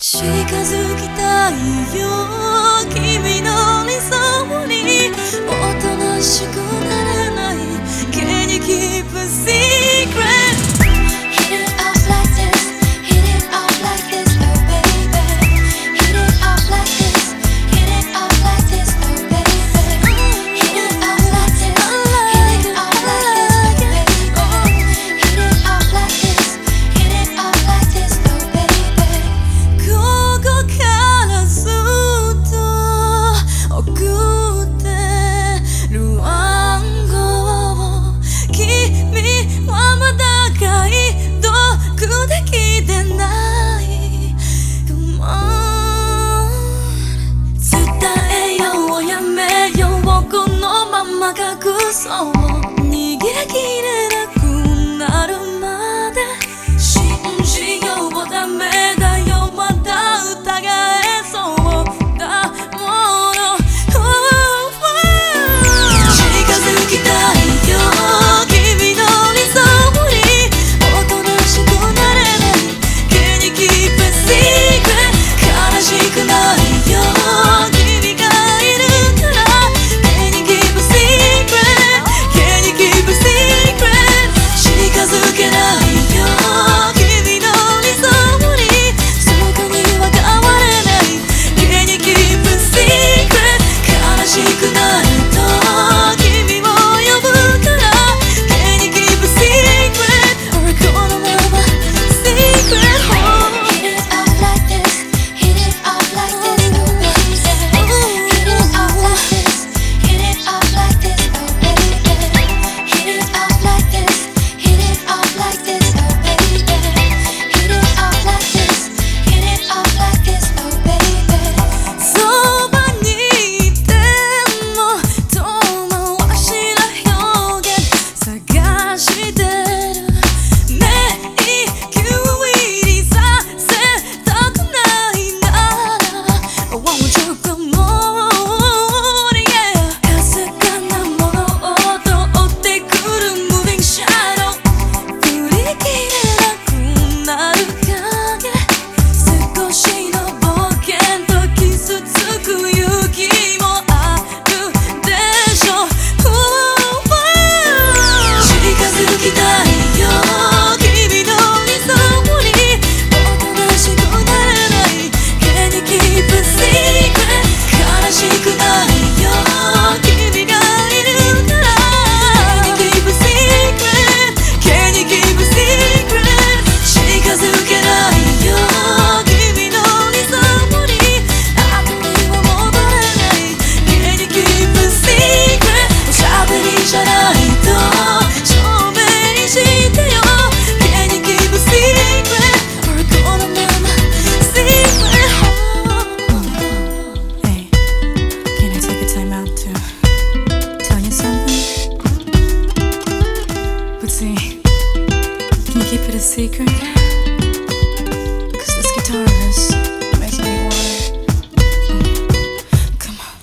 近づきたいよ。君の理想におとなしくそうも握りきれなく it a secret? Cause this guitar is making me worry. Come on.